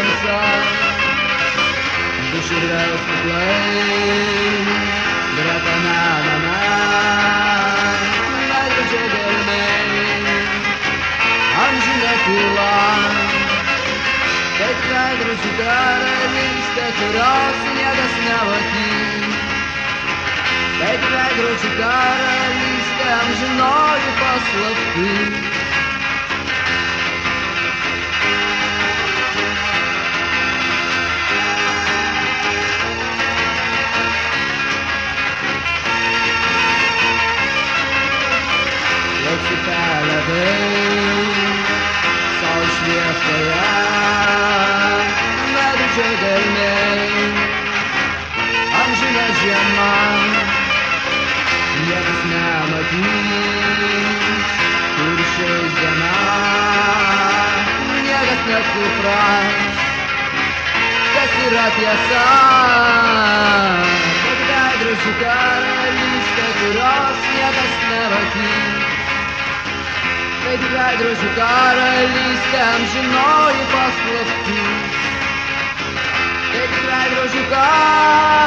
inside. She should have to blame. Like a gentleman, I'm Gillette Tekrar uçudarım işte kurasın ya da sınavaki Tekrar uçudarım işte amjinою пославки žiema, niekas nematys, kur šiais diena, niekas nesupras, kas yra tiesa, kad veidrodžių karalystė, kurios niekas nematys. Kaip veidrodžių karalystė amžinoji paslaptis. Kaip veidrodžių karalystė.